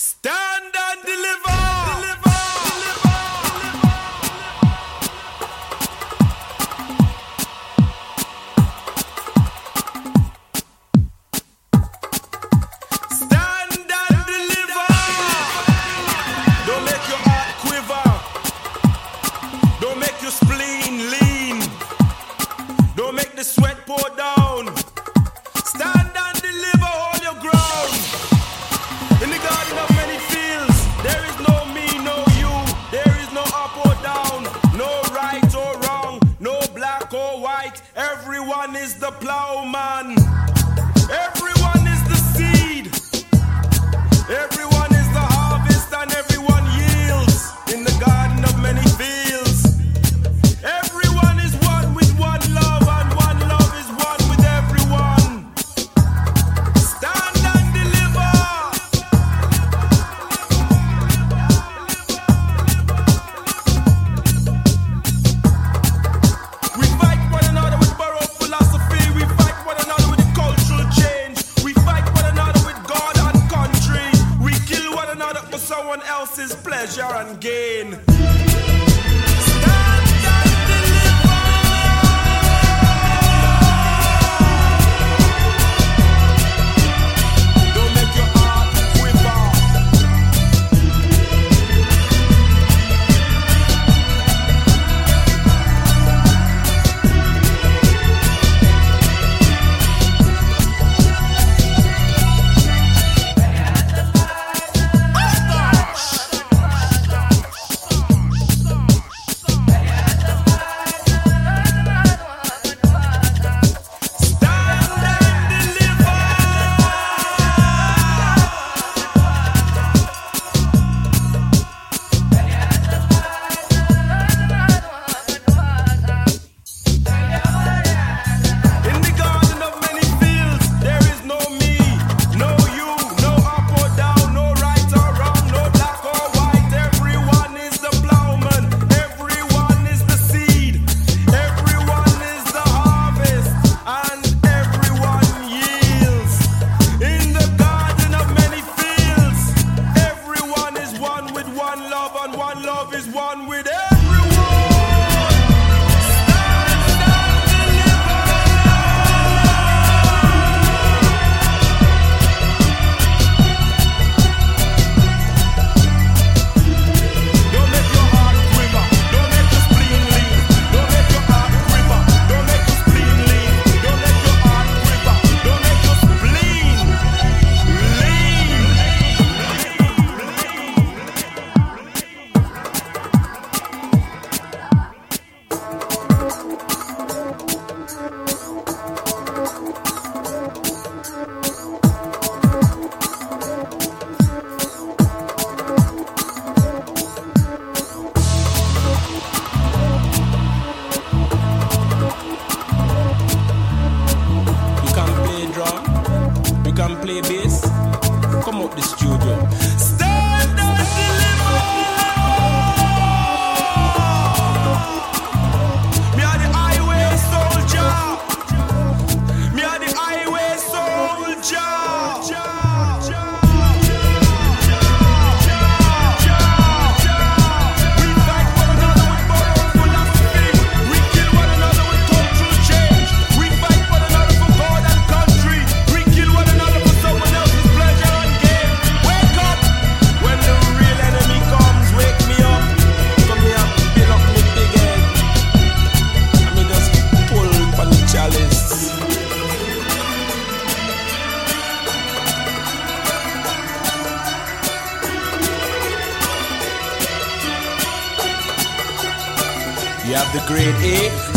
Stop! is the plowman. someone else's pleasure and gain. play bass, come up the studio. You have the great eight.